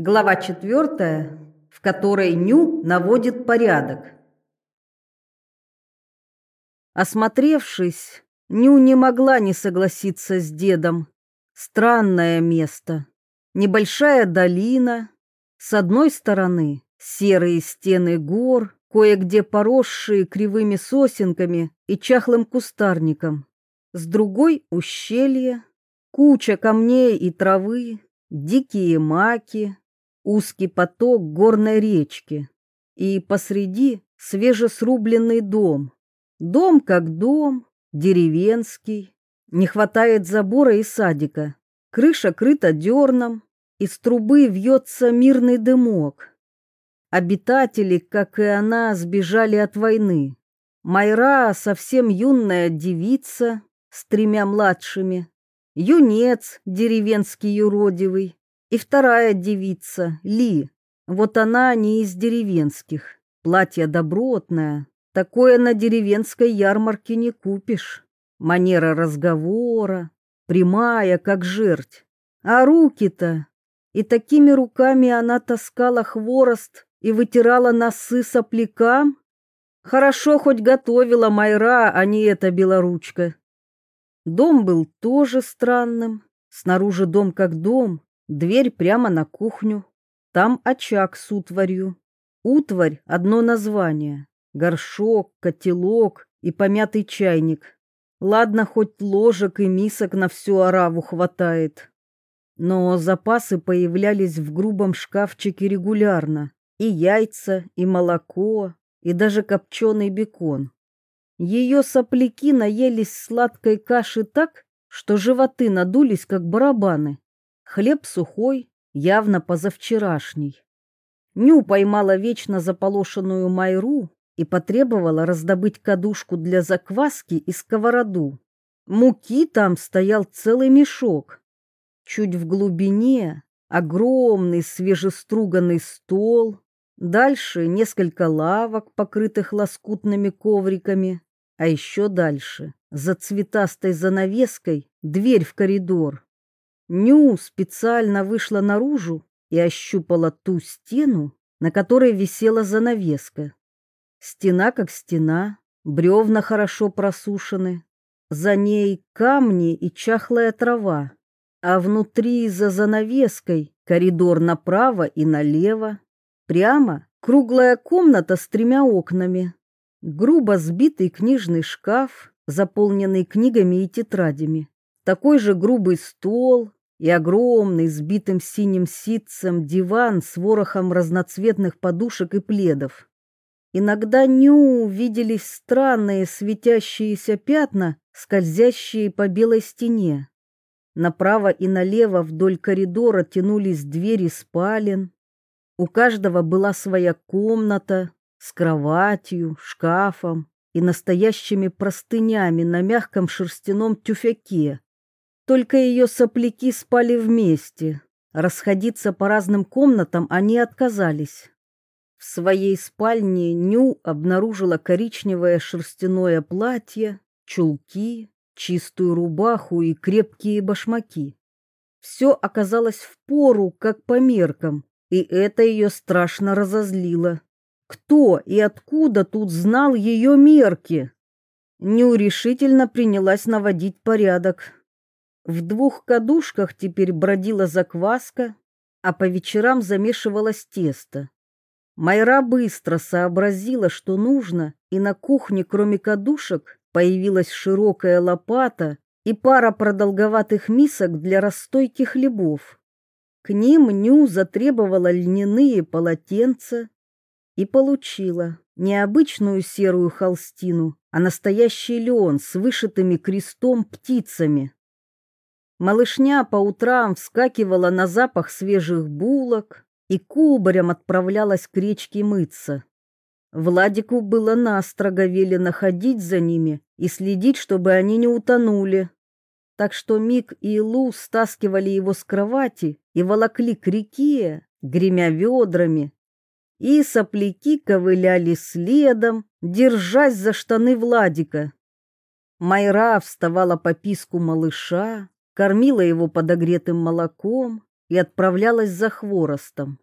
Глава четвертая, в которой Ню наводит порядок. Осмотревшись, Ню не могла не согласиться с дедом. Странное место. Небольшая долина. С одной стороны серые стены гор, кое-где поросшие кривыми сосенками и чахлым кустарником. С другой — ущелье, куча камней и травы, дикие маки, узкий поток горной речки и посреди свежесрубленный дом. Дом как дом, деревенский, не хватает забора и садика, крыша крыта дерном, из трубы вьется мирный дымок. Обитатели, как и она, сбежали от войны. Майра совсем юная девица с тремя младшими, юнец деревенский юродивый, и вторая девица, Ли. Вот она не из деревенских. Платье добротное. Такое на деревенской ярмарке не купишь. Манера разговора, прямая, как жерть. А руки-то... И такими руками она таскала хворост и вытирала носы соплякам. Хорошо хоть готовила Майра, а не эта белоручка. Дом был тоже странным. Снаружи дом как дом, Дверь прямо на кухню. Там очаг с утварью. Утварь — одно название. Горшок, котелок и помятый чайник. Ладно, хоть ложек и мисок на всю ораву хватает. Но запасы появлялись в грубом шкафчике регулярно. И яйца, и молоко, и даже копченый бекон. Ее сопляки наелись сладкой каши так, что животы надулись, как барабаны. Хлеб сухой, явно позавчерашний. Ню поймала вечно заполошенную Майру и потребовала раздобыть кадушку для закваски и сковороду. Муки там стоял целый мешок. Чуть в глубине огромный свежеструганный стол, дальше несколько лавок, покрытых лоскутными ковриками, а еще дальше, за цветастой занавеской, дверь в коридор. Ню специально вышла наружу и ощупала ту стену, на которой висела занавеска. Стена как стена, бревна хорошо просушены, за ней камни и чахлая трава, а внутри за занавеской коридор направо и налево, прямо круглая комната с тремя окнами, грубо сбитый книжный шкаф, заполненный книгами и тетрадями, такой же грубый стол, и огромный сбитым синим ситцем диван с ворохом разноцветных подушек и пледов. Иногда Ню виделись странные светящиеся пятна, скользящие по белой стене. Направо и налево вдоль коридора тянулись двери спален. У каждого была своя комната с кроватью, шкафом и настоящими простынями на мягком шерстяном тюфяке, только ее сопляки спали вместе. Расходиться по разным комнатам они отказались. В своей спальне Ню обнаружила коричневое шерстяное платье, чулки, чистую рубаху и крепкие башмаки. Все оказалось в пору, как по меркам, и это ее страшно разозлило. Кто и откуда тут знал ее мерки? Ню решительно принялась наводить порядок. В двух кадушках теперь бродила закваска, а по вечерам замешивалось тесто. Майра быстро сообразила, что нужно, и на кухне, кроме кадушек, появилась широкая лопата и пара продолговатых мисок для расстойки хлебов. К ним Ню затребовала льняные полотенца и получила необычную серую холстину, а настоящий лен с вышитыми крестом птицами. Малышня по утрам вскакивала на запах свежих булок и кубарем отправлялась к речке мыться. Владику было настрого велено ходить за ними и следить, чтобы они не утонули. Так что Мик и Лу стаскивали его с кровати и волокли к реке, гремя ведрами. И сопляки ковыляли следом, держась за штаны Владика. Майра вставала по писку малыша, кормила его подогретым молоком, и отправлялась за хворостом.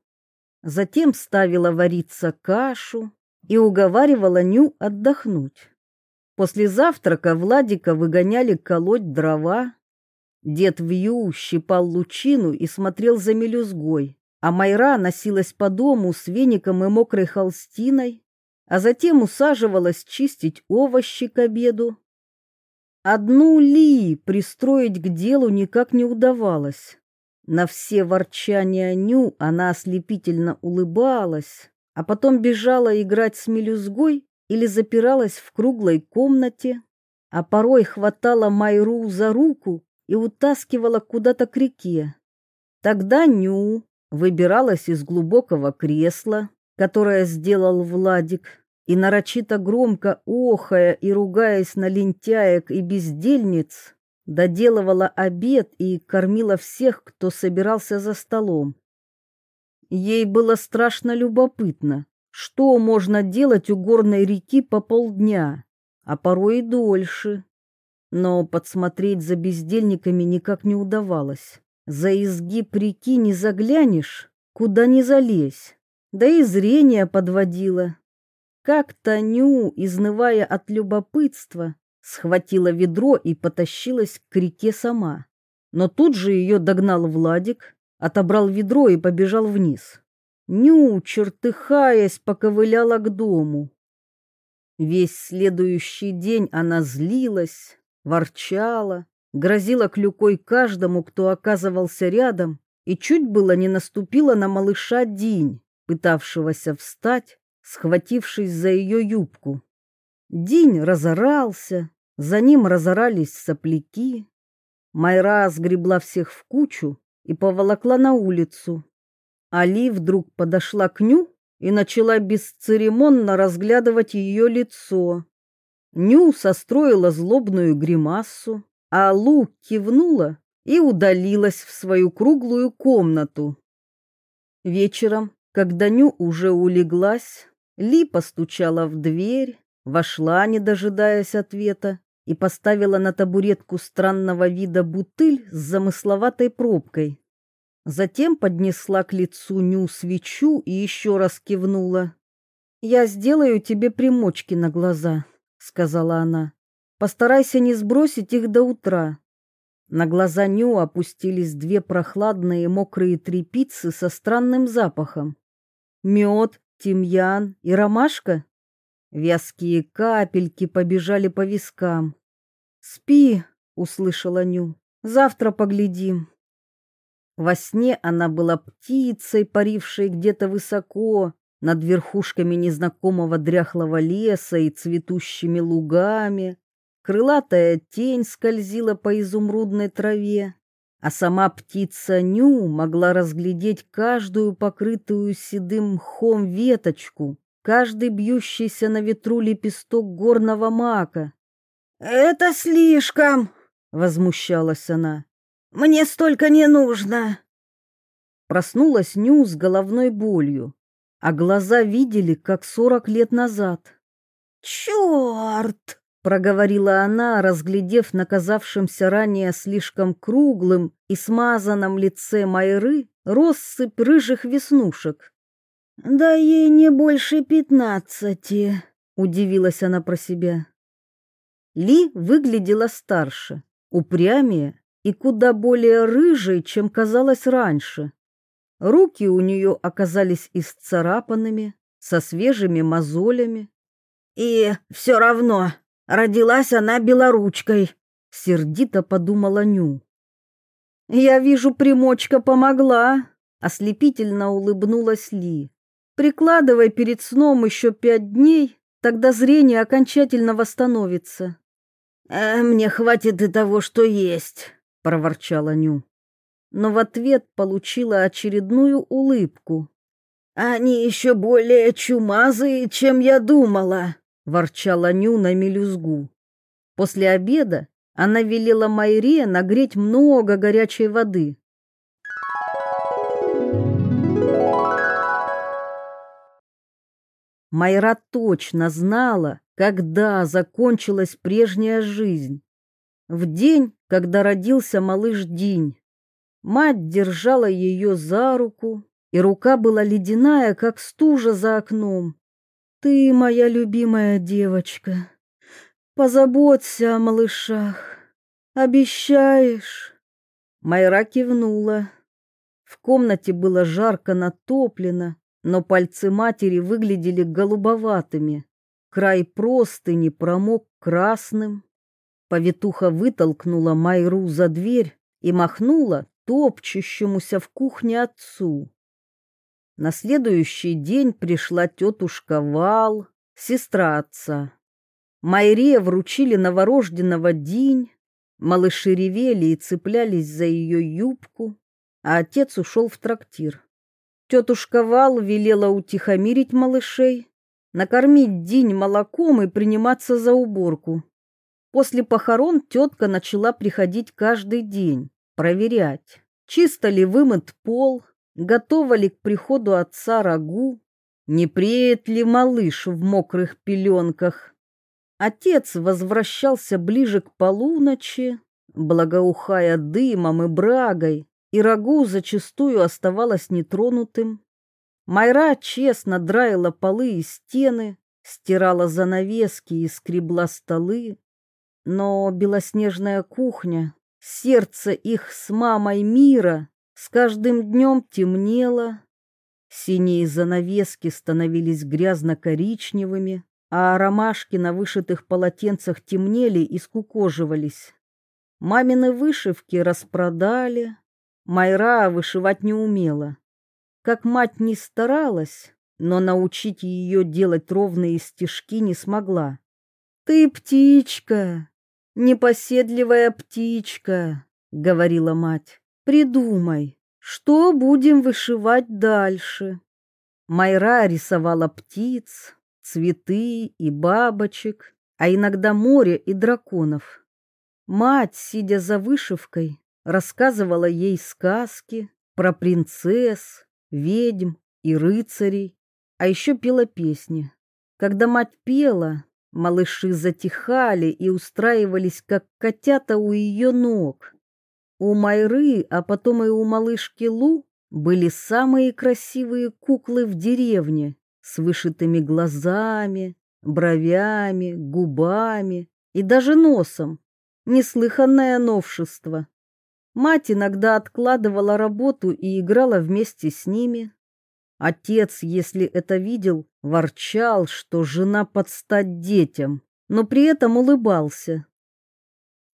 Затем ставила вариться кашу и уговаривала Ню отдохнуть. После завтрака Владика выгоняли колоть дрова. Дед Вью щипал лучину и смотрел за мелюзгой, а Майра носилась по дому с веником и мокрой холстиной, а затем усаживалась чистить овощи к обеду. Одну Ли пристроить к делу никак не удавалось. На все ворчания Ню она ослепительно улыбалась, а потом бежала играть с мелюзгой или запиралась в круглой комнате, а порой хватала Майру за руку и утаскивала куда-то к реке. Тогда Ню выбиралась из глубокого кресла, которое сделал Владик, и нарочито громко охая и ругаясь на лентяек и бездельниц, доделывала обед и кормила всех, кто собирался за столом. Ей было страшно любопытно, что можно делать у горной реки по полдня, а порой и дольше. Но подсмотреть за бездельниками никак не удавалось. За изгиб реки не заглянешь, куда не залезь, да и зрение подводило. Как-то Ню, изнывая от любопытства, схватила ведро и потащилась к реке сама. Но тут же ее догнал Владик, отобрал ведро и побежал вниз. Ню, чертыхаясь, поковыляла к дому. Весь следующий день она злилась, ворчала, грозила клюкой каждому, кто оказывался рядом, и чуть было не наступила на малыша Динь, пытавшегося встать, схватившись за ее юбку. День разорался, за ним разорались сопляки. Майра сгребла всех в кучу и поволокла на улицу. Али вдруг подошла к Ню и начала бесцеремонно разглядывать ее лицо. Ню состроила злобную гримасу, а Лу кивнула и удалилась в свою круглую комнату. Вечером, когда Ню уже улеглась, ли постучала в дверь, вошла, не дожидаясь ответа, и поставила на табуретку странного вида бутыль с замысловатой пробкой. Затем поднесла к лицу Ню свечу и еще раз кивнула. «Я сделаю тебе примочки на глаза», — сказала она. «Постарайся не сбросить их до утра». На глаза Ню опустились две прохладные мокрые трепицы со странным запахом. Мед, тимьян и ромашка? Вязкие капельки побежали по вискам. «Спи», — услышала Ню, — «завтра поглядим». Во сне она была птицей, парившей где-то высоко, над верхушками незнакомого дряхлого леса и цветущими лугами. Крылатая тень скользила по изумрудной траве а сама птица Ню могла разглядеть каждую покрытую седым мхом веточку, каждый бьющийся на ветру лепесток горного мака. «Это слишком!» — возмущалась она. «Мне столько не нужно!» Проснулась Ню с головной болью, а глаза видели, как сорок лет назад. «Черт!» Проговорила она, разглядев на казавшемся ранее слишком круглым и смазанном лице Майры россыпь рыжих веснушек. «Да ей не больше пятнадцати», — удивилась она про себя. Ли выглядела старше, упрямее и куда более рыжей, чем казалось раньше. Руки у нее оказались исцарапанными, со свежими мозолями. «И все равно Родилась она белоручкой, сердито подумала Ню. Я вижу, примочка помогла, ослепительно улыбнулась Ли. Прикладывай перед сном еще пять дней, тогда зрение окончательно восстановится. «Э, мне хватит и того, что есть, проворчала Ню. Но в ответ получила очередную улыбку. Они еще более чумазые, чем я думала ворчала Ню на мелюзгу. После обеда она велела Майре нагреть много горячей воды. Майра точно знала, когда закончилась прежняя жизнь. В день, когда родился малыш Динь. Мать держала ее за руку, и рука была ледяная, как стужа за окном. «Ты моя любимая девочка. Позаботься о малышах. Обещаешь?» Майра кивнула. В комнате было жарко натоплено, но пальцы матери выглядели голубоватыми. Край простыни промок красным. Повитуха вытолкнула Майру за дверь и махнула топчущемуся в кухне отцу. На следующий день пришла тетушка Вал, сестра отца. Майре вручили новорожденного день, малыши ревели и цеплялись за ее юбку, а отец ушел в трактир. Тетушка Вал велела утихомирить малышей, накормить день молоком и приниматься за уборку. После похорон тетка начала приходить каждый день, проверять, чисто ли вымыт пол, готова ли к приходу отца рагу, не преет ли малыш в мокрых пеленках. Отец возвращался ближе к полуночи, благоухая дымом и брагой, и рагу зачастую оставалось нетронутым. Майра честно драила полы и стены, стирала занавески и скребла столы. Но белоснежная кухня, сердце их с мамой мира, с каждым днем темнело. Синие занавески становились грязно-коричневыми, а ромашки на вышитых полотенцах темнели и скукоживались. Мамины вышивки распродали, Майра вышивать не умела. Как мать не старалась, но научить ее делать ровные стежки не смогла. «Ты птичка, непоседливая птичка», — говорила мать. «Придумай, что будем вышивать дальше?» Майра рисовала птиц, цветы и бабочек, а иногда море и драконов. Мать, сидя за вышивкой, рассказывала ей сказки про принцесс, ведьм и рыцарей, а еще пела песни. Когда мать пела, малыши затихали и устраивались, как котята у ее ног. У Майры, а потом и у малышки Лу были самые красивые куклы в деревне с вышитыми глазами, бровями, губами и даже носом. Неслыханное новшество. Мать иногда откладывала работу и играла вместе с ними. Отец, если это видел, ворчал, что жена подстать детям, но при этом улыбался.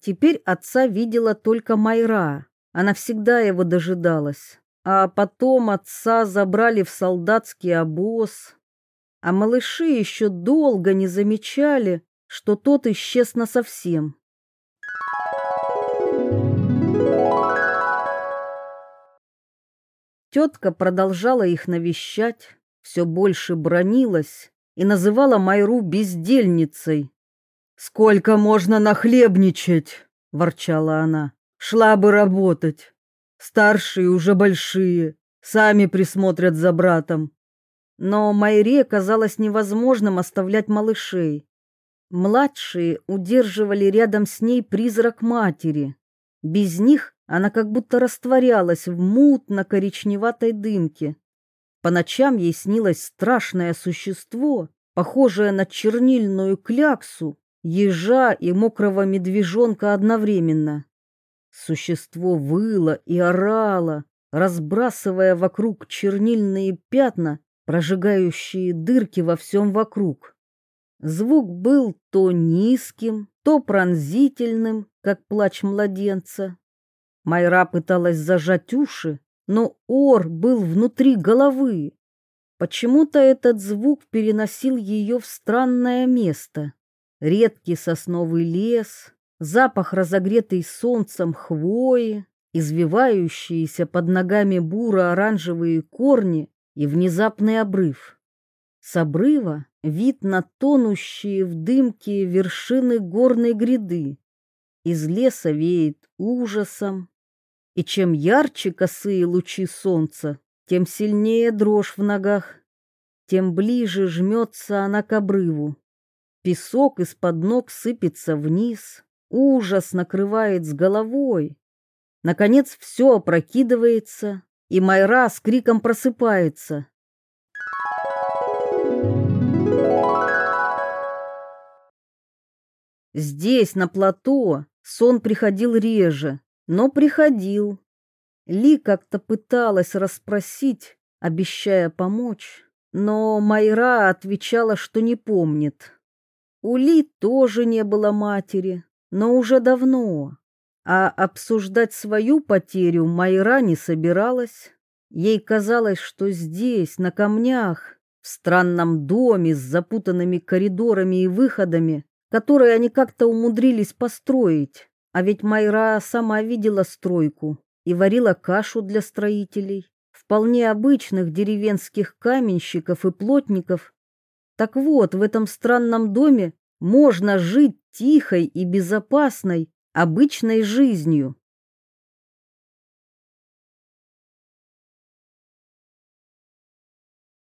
Теперь отца видела только Майра. Она всегда его дожидалась. А потом отца забрали в солдатский обоз. А малыши еще долго не замечали, что тот исчез насовсем. Тетка продолжала их навещать, все больше бронилась и называла Майру бездельницей. «Сколько можно нахлебничать?» — ворчала она. «Шла бы работать. Старшие уже большие, сами присмотрят за братом». Но Майре казалось невозможным оставлять малышей. Младшие удерживали рядом с ней призрак матери. Без них она как будто растворялась в мутно-коричневатой дымке. По ночам ей снилось страшное существо, похожее на чернильную кляксу, ежа и мокрого медвежонка одновременно. Существо выло и орало, разбрасывая вокруг чернильные пятна, прожигающие дырки во всем вокруг. Звук был то низким, то пронзительным, как плач младенца. Майра пыталась зажать уши, но ор был внутри головы. Почему-то этот звук переносил ее в странное место. Редкий сосновый лес, запах разогретой солнцем хвои, извивающиеся под ногами буро-оранжевые корни и внезапный обрыв. С обрыва вид на тонущие в дымке вершины горной гряды. Из леса веет ужасом, и чем ярче косые лучи солнца, тем сильнее дрожь в ногах, тем ближе жмется она к обрыву. Песок из-под ног сыпется вниз, ужас накрывает с головой. Наконец все опрокидывается, и Майра с криком просыпается. Здесь, на плато, сон приходил реже, но приходил. Ли как-то пыталась расспросить, обещая помочь, но Майра отвечала, что не помнит. У Ли тоже не было матери, но уже давно. А обсуждать свою потерю Майра не собиралась. Ей казалось, что здесь, на камнях, в странном доме с запутанными коридорами и выходами, которые они как-то умудрились построить, а ведь Майра сама видела стройку и варила кашу для строителей, вполне обычных деревенских каменщиков и плотников. Так вот, в этом странном доме можно жить тихой и безопасной, обычной жизнью.